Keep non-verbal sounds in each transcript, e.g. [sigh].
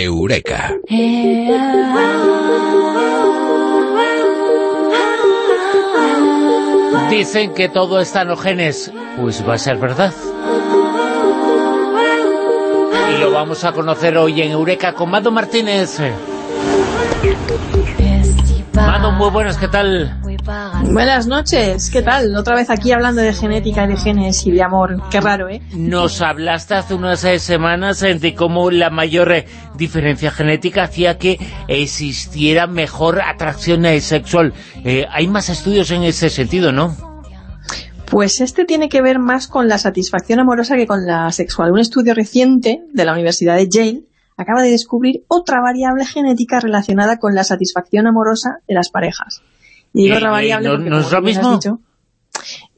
Eureka. Dicen que todo está en los genes. Pues va a ser verdad. Y lo vamos a conocer hoy en Eureka con Mado Martínez. Mado, muy buenas, ¿qué tal? Buenas noches, ¿qué tal? Otra vez aquí hablando de genética y de genes y de amor, qué raro, ¿eh? Nos hablaste hace unas eh, semanas de cómo la mayor eh, diferencia genética hacía que existiera mejor atracción eh, sexual. hay más estudios en ese sentido, ¿no? Pues este tiene que ver más con la satisfacción amorosa que con la sexual. Un estudio reciente de la Universidad de Yale acaba de descubrir otra variable genética relacionada con la satisfacción amorosa de las parejas. Y digo otra variable no, porque, ¿no es lo mismo? Dicho,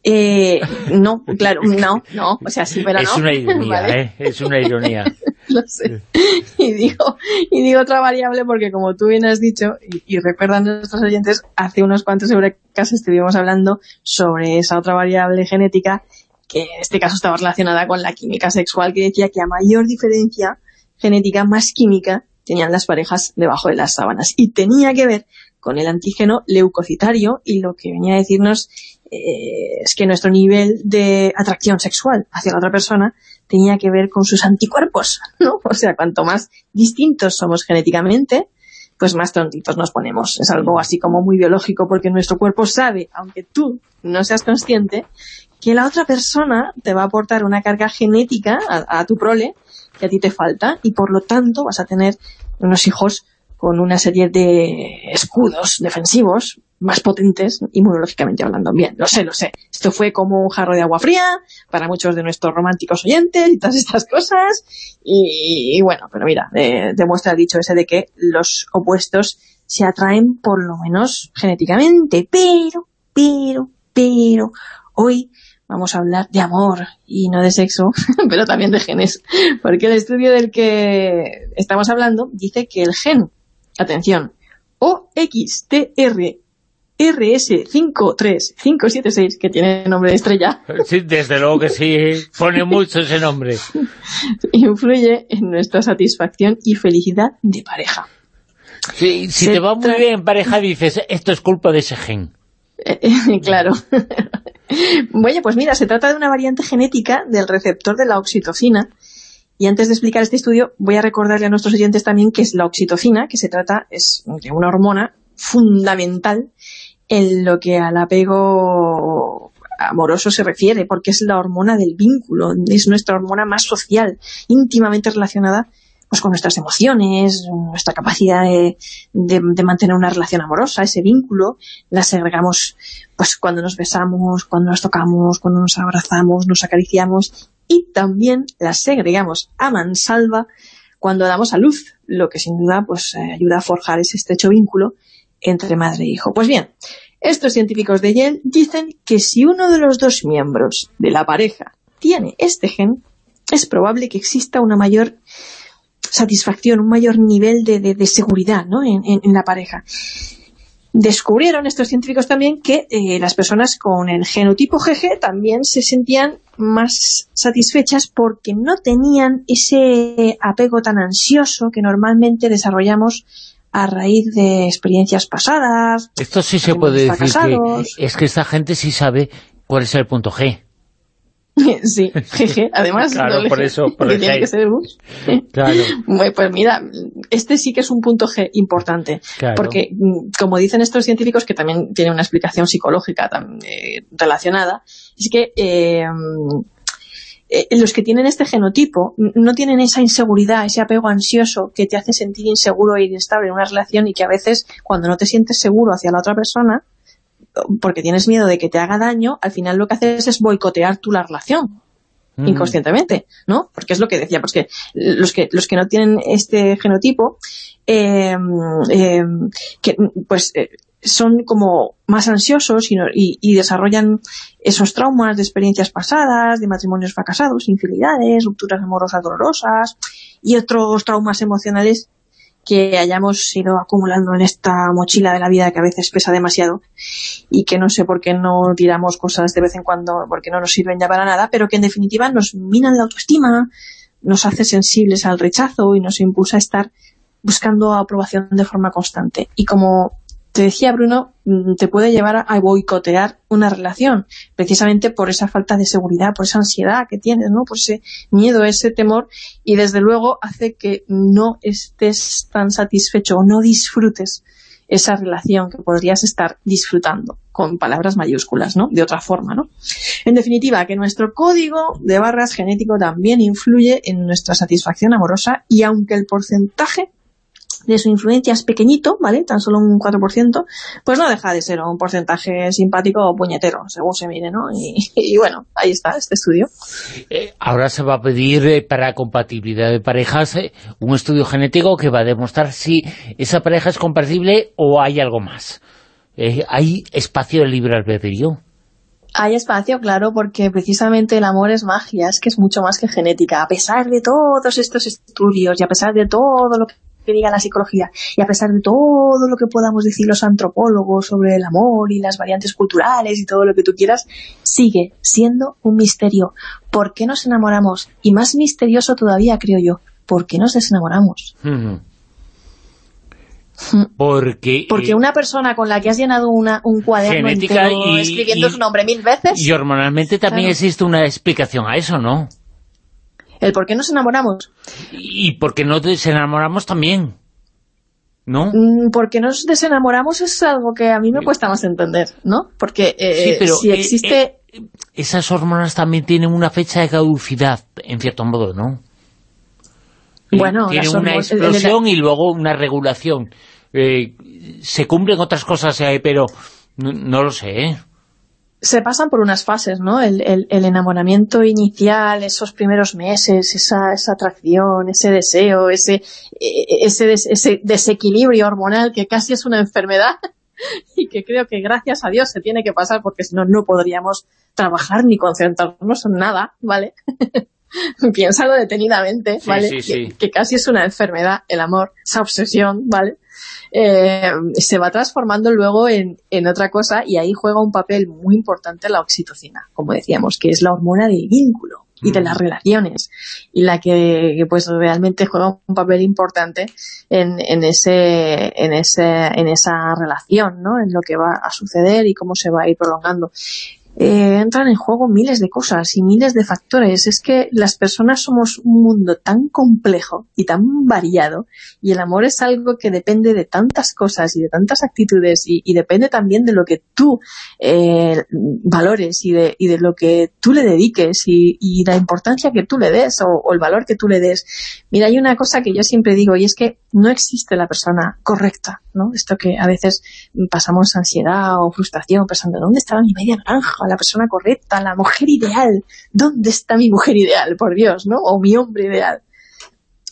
eh, no, claro, no, no, o sea, sí, pero es no. una [laughs] ironía, ¿vale? ¿eh? Es una ironía. [laughs] Lo sé. Y digo, y digo otra variable porque como tú bien has dicho, y, y recuerdan nuestros oyentes, hace unos cuantos eurecas estuvimos hablando sobre esa otra variable genética que en este caso estaba relacionada con la química sexual, que decía que a mayor diferencia genética, más química tenían las parejas debajo de las sábanas. Y tenía que ver con el antígeno leucocitario y lo que venía a decirnos eh, es que nuestro nivel de atracción sexual hacia la otra persona tenía que ver con sus anticuerpos, [laughs] ¿no? O sea, cuanto más distintos somos genéticamente, pues más tontitos nos ponemos. Es algo así como muy biológico porque nuestro cuerpo sabe, aunque tú no seas consciente, que la otra persona te va a aportar una carga genética a, a tu prole que a ti te falta y por lo tanto vas a tener unos hijos con una serie de escudos defensivos más potentes inmunológicamente hablando. Bien, lo sé, lo sé. Esto fue como un jarro de agua fría para muchos de nuestros románticos oyentes y todas estas cosas. Y, bueno, pero mira, eh, demuestra el dicho ese de que los opuestos se atraen por lo menos genéticamente. Pero, pero, pero, hoy vamos a hablar de amor y no de sexo, [laughs] pero también de genes. Porque el estudio del que estamos hablando dice que el gen atención, OXTR RS53576, que tiene nombre de estrella, [laughs] Sí, desde luego que sí, pone mucho ese nombre. [laughs] influye en nuestra satisfacción y felicidad de pareja. Sí, si Se te va muy bien en pareja dices, esto es culpa de ese gen. Eh, eh, claro. [laughs] Bueno, pues mira, se trata de una variante genética del receptor de la oxitocina. Y antes de explicar este estudio, voy a recordarle a nuestros oyentes también que es la oxitocina, que se trata es de una hormona fundamental en lo que al apego amoroso se refiere, porque es la hormona del vínculo, es nuestra hormona más social, íntimamente relacionada pues con nuestras emociones, nuestra capacidad de, de- de mantener una relación amorosa, ese vínculo, la segregamos pues cuando nos besamos, cuando nos tocamos, cuando nos abrazamos, nos acariciamos y también la segregamos a mansalva cuando damos a luz, lo que sin duda pues eh, ayuda a forjar ese estrecho vínculo entre madre e hijo. Pues bien, estos científicos de Yale dicen que si uno de los dos miembros de la pareja tiene este gen, es probable que exista una mayor satisfacción, un mayor nivel de, de- seguridad ¿no? en- en la pareja. Descubrieron estos científicos también que eh, las personas con el genotipo GG también se sentían más satisfechas porque no tenían ese apego tan ansioso que normalmente desarrollamos a raíz de experiencias pasadas. Esto sí se puede decir que es que esta gente sí sabe cuál es el punto G. [laughs] sí, GG, además. Claro, doble por eso, por que tiene que ser un- [laughs] Claro, Bueno, pues mira, este sí que es un punto G importante, claro. porque mm, como dicen estos científicos, que también tiene una explicación psicológica eh, relacionada, es que eh, eh, los que tienen este genotipo no tienen esa inseguridad, ese apego ansioso que te hace sentir inseguro e inestable en una relación y que a veces cuando no te sientes seguro hacia la otra persona, porque tienes miedo de que te haga daño, al final lo que haces es boicotear tú la relación Mm. inconscientemente, ¿no? Porque es lo que decía, pues que los que los que no tienen este genotipo, eh, eh, que pues eh, son como más ansiosos y, no- y- y desarrollan esos traumas de experiencias pasadas, de matrimonios fracasados, infidelidades, rupturas amorosas dolorosas y otros traumas emocionales que hayamos ido acumulando en esta mochila de la vida que a veces pesa demasiado y que no sé por qué no tiramos cosas de vez en cuando porque no nos sirven ya para nada, pero que en definitiva nos minan la autoestima, nos hace sensibles al rechazo y nos impulsa a estar buscando aprobación de forma constante. Y como te decía Bruno, mm, te puede llevar a boicotear una relación, precisamente por esa falta de seguridad, por esa ansiedad que tienes, ¿no? por ese miedo, ese temor, y desde luego hace que no estés tan satisfecho o no disfrutes esa relación que podrías estar disfrutando, con palabras mayúsculas, ¿no? De otra forma, ¿no? En definitiva, que nuestro código de barras genético también influye en nuestra satisfacción amorosa y aunque el porcentaje de su influencia es pequeñito, ¿vale? Tan solo un 4%, pues no deja de ser un porcentaje simpático o puñetero, según se mire, ¿no? [laughs] Y, bueno, ahí está este estudio. Eh, ahora se va a pedir eh, para compatibilidad de parejas eh, un estudio genético que va a demostrar si esa pareja es compatible o hay algo más. ¿Hay espacio de libre albedrío? Hay espacio, claro, porque precisamente el amor es magia, es que es mucho más que genética. A pesar de todos estos estudios y a pesar de todo lo que que diga la psicología. Y a pesar de todo lo que podamos decir los antropólogos sobre el amor y las variantes culturales y todo lo que tú quieras, sigue siendo un misterio. ¿Por qué nos enamoramos? Y más misterioso todavía, creo yo, ¿por qué nos desenamoramos? Porque, Porque eh, una persona con la que has llenado una, un cuaderno entero y, escribiendo su nombre mil veces... Y hormonalmente también existe una explicación a eso, ¿no? El por qué nos enamoramos. Y por qué nos desenamoramos también, ¿no? Mm, porque nos desenamoramos es algo que a mí me cuesta más entender, ¿no? Porque eh, si eh, existe... Eh, esas hormonas también tienen una fecha de caducidad, en cierto modo, ¿no? Bueno, tienen una explosión y luego una regulación. se cumplen otras cosas, pero no, no lo sé, ¿eh? Se pasan por unas fases, ¿no? El, enamoramiento inicial, esos primeros meses, esa, esa atracción, ese deseo, ese, e, ese, ese desequilibrio hormonal que casi es una enfermedad [laughs] y que creo que gracias a Dios se tiene que pasar porque si no, no podríamos trabajar ni concentrarnos en nada, ¿vale? [laughs] [laughs] Piénsalo detenidamente, ¿vale? que, casi es una enfermedad, el amor, esa obsesión, ¿vale? Eh, se va transformando luego en, otra cosa y ahí juega un papel muy importante la oxitocina, como decíamos, que es la hormona del vínculo y de las relaciones y la que pues realmente juega un papel importante en, en ese en ese en esa relación ¿no? en lo que va a suceder y cómo se va a ir prolongando eh, entran en juego miles de cosas y miles de factores. Es que las personas somos un mundo tan complejo y tan variado y el amor es algo que depende de tantas cosas y de tantas actitudes y, depende también de lo que tú eh, valores y de, y de lo que tú le dediques y, la importancia que tú le des o, o el valor que tú le des. Mira, hay una cosa que yo siempre digo y es que no existe la persona correcta, ¿no? Esto que a veces pasamos ansiedad o frustración pensando, ¿dónde estaba mi media naranja? La persona correcta, la mujer ideal. ¿Dónde está mi mujer ideal? Por Dios, ¿no? O mi hombre ideal.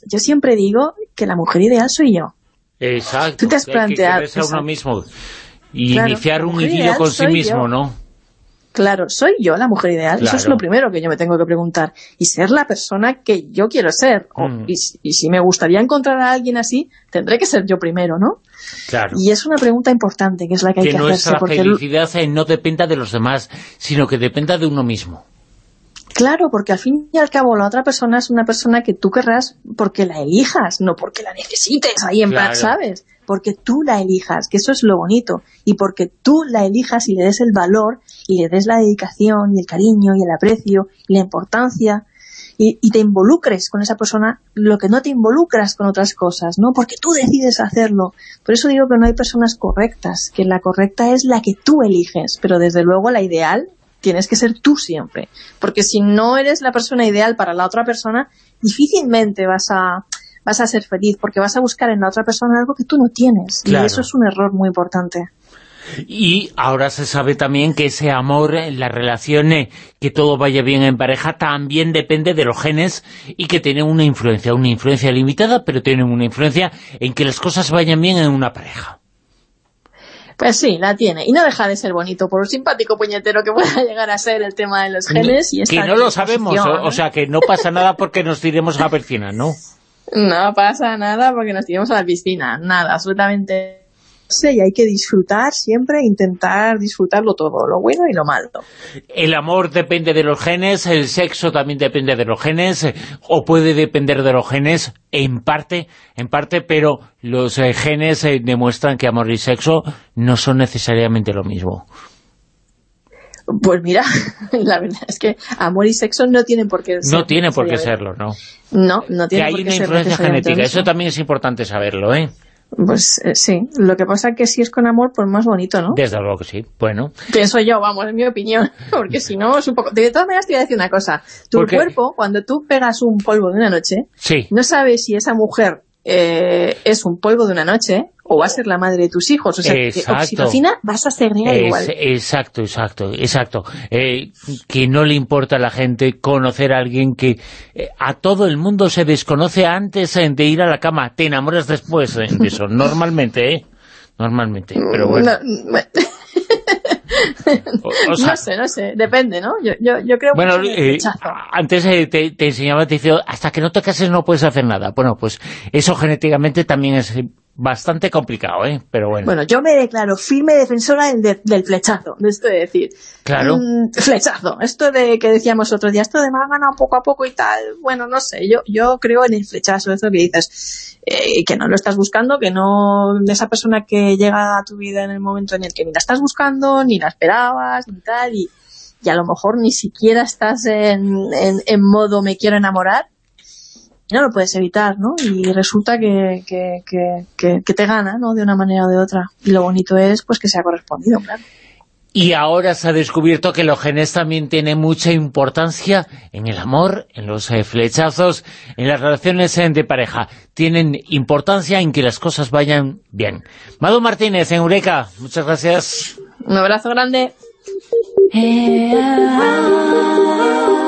Yo siempre digo que la mujer ideal soy yo. Exacto. Tú te has planteado... Que, uno mismo y iniciar un idilio con sí mismo, ¿no? Claro, ¿soy yo la mujer ideal? Eso es lo primero que yo me tengo que preguntar. Y ser la persona que yo quiero ser. Mm. y, si me gustaría encontrar a alguien así, tendré que ser yo primero, ¿no? Claro. Y es una pregunta importante, que es la que hay que, que hacerse. Que nuestra felicidad no dependa de los demás, sino que dependa de uno mismo. Claro, porque al fin y al cabo la otra persona es una persona que tú querrás porque la elijas, no porque la necesites ahí en plan, ¿sabes? Porque tú la elijas, que eso es lo bonito. Y porque tú la elijas y le des el valor y le des la dedicación y el cariño y el aprecio y la importancia y, y, te involucres con esa persona lo que no te involucras con otras cosas, ¿no? Porque tú decides hacerlo. Por eso digo que no hay personas correctas, que la correcta es la que tú eliges, pero desde luego la ideal tienes que ser tú siempre. Porque si no eres la persona ideal para la otra persona, difícilmente vas a, vas a ser feliz, porque vas a buscar en la otra persona algo que tú no tienes. Y eso es un error muy importante. Y ahora se sabe también que ese amor, la relación, que todo vaya bien en pareja, también depende de los genes y que tienen una influencia, una influencia limitada, pero tienen una influencia en que las cosas vayan bien en una pareja. Pues sí, la tiene. Y no deja de ser bonito por un simpático puñetero que pueda [laughs] llegar a ser el tema de los genes. y Que no lo sabemos, o, sea, que no pasa nada porque nos tiremos a la piscina, ¿no? [laughs] No pasa nada porque nos tiremos a la piscina. Nada, absolutamente y hay que disfrutar siempre, intentar disfrutarlo todo, lo bueno y lo malo. El amor depende de los genes, el sexo también depende de los genes, eh, o puede depender de los genes en parte, en parte, pero los eh, genes eh, demuestran que amor y sexo no son necesariamente lo mismo. Pues mira, [laughs] la verdad es que amor y sexo no tienen por qué ser. No tiene por qué serlo, ¿no? No, no tiene por qué ser. Que hay una influencia genética, eso también es importante saberlo, ¿eh? Pues eh, sí, lo que pasa es que si es con amor, pues más bonito, ¿no? Desde luego que sí, bueno. Pienso yo, vamos, en mi opinión, [laughs] porque si no es un poco... De todas maneras te voy a decir una cosa, tu cuerpo, cuando tú pegas un polvo de una noche, sí. no sabes si esa mujer eh, es un polvo de una noche o va a ser la madre de tus hijos. O sea, exacto. que oxitocina vas a ser igual. Exacto, exacto, exacto. Eh, que no le importa a la gente conocer a alguien que eh, a todo el mundo se desconoce antes de ir a la cama. Te enamoras después de eso, [laughs] normalmente, ¿eh? Normalmente, pero bueno. no [laughs] sé, no sé, depende, ¿no? Yo, yo, yo creo bueno, que eh, antes eh, te, te, enseñaba, te decía, hasta que no te cases no puedes hacer nada. Bueno, pues eso genéticamente también es bastante complicado, ¿eh? Pero bueno. Bueno, yo me declaro firme defensora del, flechazo, de esto de decir. Claro. Mm, flechazo. Esto de que decíamos otro día, esto de me ha ganado poco a poco y tal. Bueno, no sé, yo, yo creo en el flechazo, eso que dices, eh, que no lo estás buscando, que no, esa persona que llega a tu vida en el momento en el que ni la estás buscando, ni la esperabas, ni tal, y, y a lo mejor ni siquiera estás en, en, en modo me quiero enamorar, no lo puedes evitar, ¿no? Y resulta que, que, que, que, te gana, ¿no? De una manera o de otra. Y lo bonito es, pues, que sea correspondido, claro. Y ahora se ha descubierto que los genes también tienen mucha importancia en el amor, en los eh, flechazos, en las relaciones eh, de pareja. Tienen importancia en que las cosas vayan bien. Mado Martínez, en Eureka, muchas gracias. Un abrazo grande. Eh, ah,